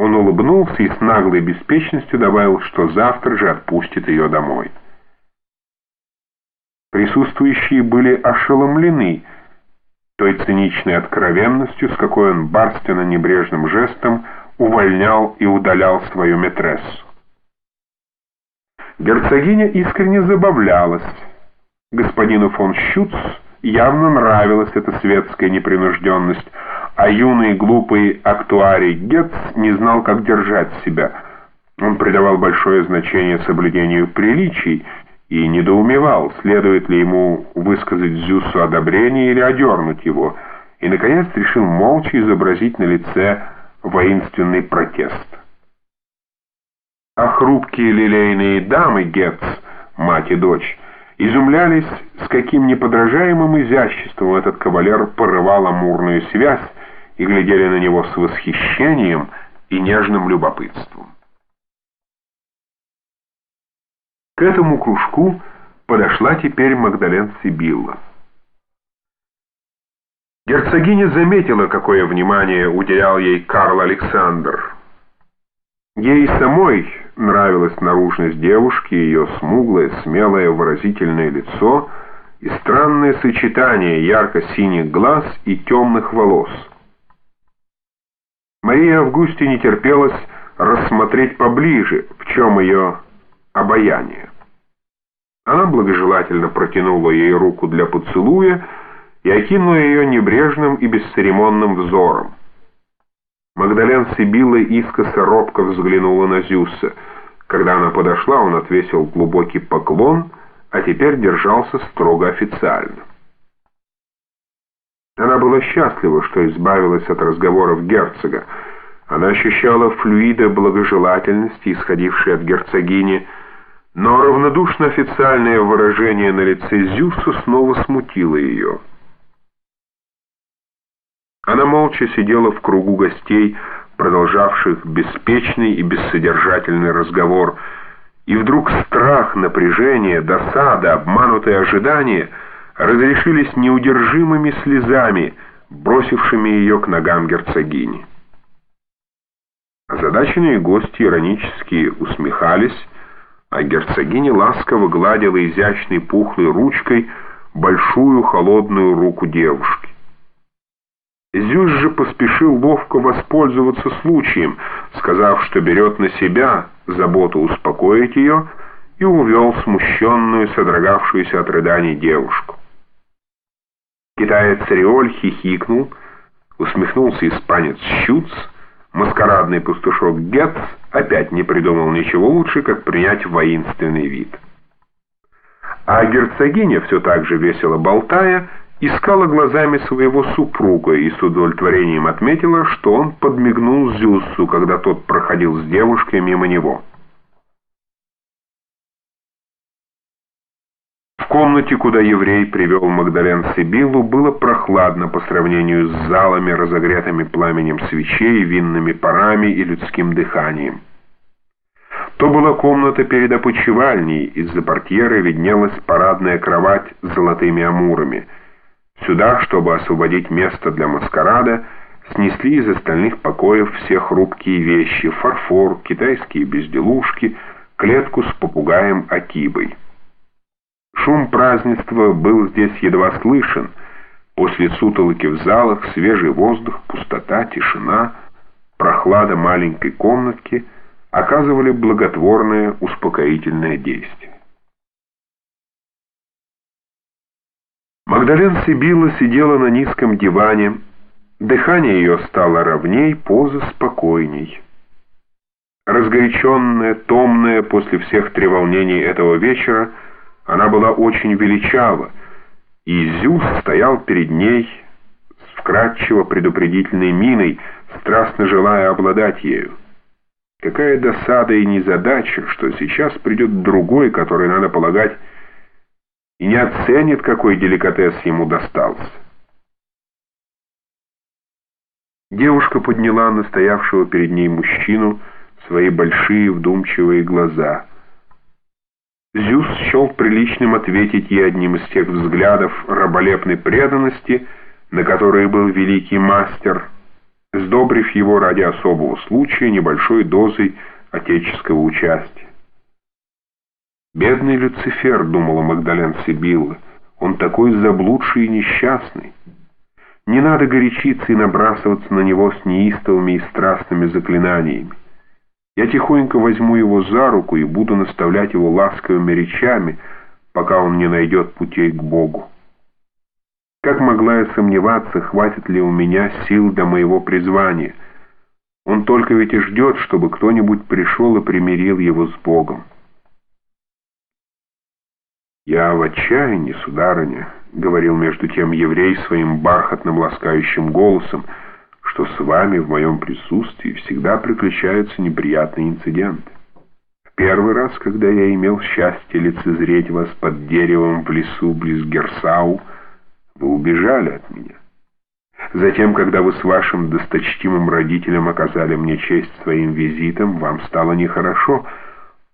Он улыбнулся и с наглой беспечностью добавил, что завтра же отпустит ее домой. Присутствующие были ошеломлены той циничной откровенностью, с какой он барственно-небрежным жестом увольнял и удалял свою метрессу. Герцогиня искренне забавлялась. Господину фон Щуц явно нравилась эта светская непринужденность, а юный глупый актуарий Гетц не знал, как держать себя. Он придавал большое значение соблюдению приличий и недоумевал, следует ли ему высказать Зюсу одобрение или одернуть его, и, наконец, решил молча изобразить на лице воинственный протест. А хрупкие лилейные дамы Гетц, мать и дочь, изумлялись, с каким неподражаемым изяществом этот кавалер порывал амурную связь, и глядели на него с восхищением и нежным любопытством. К этому кружку подошла теперь Магдален Сибилла. Герцогиня заметила, какое внимание уделял ей Карл Александр. Ей самой нравилась наружность девушки, ее смуглое, смелое, выразительное лицо и странное сочетание ярко-синих глаз и темных волос. Мария Августе не терпелось рассмотреть поближе, в чем ее обаяние. Она благожелательно протянула ей руку для поцелуя и окинула ее небрежным и бесцеремонным взором. Магдален Сибилла искоса робко взглянула на Зюса. Когда она подошла, он отвесил глубокий поклон, а теперь держался строго официально. Она была счастлива, что избавилась от разговоров герцога. Она ощущала флюиды благожелательности, исходившие от герцогини, но равнодушно официальное выражение на лице Зюса снова смутило ее. Она молча сидела в кругу гостей, продолжавших беспечный и бессодержательный разговор, и вдруг страх, напряжение, досада, обманутое ожидание — разрешились неудержимыми слезами, бросившими ее к ногам герцогини. Озадаченные гости иронически усмехались, а герцогиня ласково гладила изящной пухлой ручкой большую холодную руку девушки. Зюз же поспешил ловко воспользоваться случаем, сказав, что берет на себя заботу успокоить ее, и увел смущенную, содрогавшуюся от рыданий девушку. Китаец Риоль хихикнул, усмехнулся испанец Щуц, маскарадный пастушок Гетц опять не придумал ничего лучше, как принять воинственный вид. А герцогиня, все так же весело болтая, искала глазами своего супруга и с удовлетворением отметила, что он подмигнул Зюссу, когда тот проходил с девушкой мимо него. Комнате, куда еврей привел Магдален Сибиллу, было прохладно по сравнению с залами, разогретыми пламенем свечей, винными парами и людским дыханием. То была комната перед опочивальней, из-за портьеры виднелась парадная кровать с золотыми амурами. Сюда, чтобы освободить место для маскарада, снесли из остальных покоев все хрупкие вещи, фарфор, китайские безделушки, клетку с попугаем Акибой. Шум празднества был здесь едва слышен. После сутолоки в залах свежий воздух, пустота, тишина, прохлада маленькой комнатки оказывали благотворное успокоительное действие. Магдален Сибилла сидела на низком диване. Дыхание ее стало ровней, поза спокойней. Разгоряченная, томная после всех треволнений этого вечера, она была очень величава, и Зюс стоял перед ней с вкрадчиво предупредительной миной, страстно желая обладать ею. Какая досада и незадача, что сейчас придет другой, который, надо полагать, и не оценит, какой деликатес ему достался. Девушка подняла на стоявшего перед ней мужчину свои большие вдумчивые глаза — Зюс счел приличным ответить ей одним из тех взглядов раболепной преданности, на которые был великий мастер — сдобрив его ради особого случая небольшой дозой отеческого участия. «Бедный Люцифер», — думала Магдален Сибилла, — «он такой заблудший и несчастный». Не надо горячиться и набрасываться на него с неистовыми и страстными заклинаниями. Я тихонько возьму его за руку и буду наставлять его ласковыми речами, пока он не найдет путей к Богу. Как могла я сомневаться, хватит ли у меня сил до моего призвания? Он только ведь и ждет, чтобы кто-нибудь пришел и примирил его с Богом. «Я в отчаянии, сударыня», — говорил между тем еврей своим бархатным ласкающим голосом, «что с вами в моем присутствии всегда приключаются неприятные инциденты. В первый раз, когда я имел счастье лицезреть вас под деревом в лесу близ Герсау, вы убежали от меня. Затем, когда вы с вашим досточтимым родителем оказали мне честь своим визитом, вам стало нехорошо —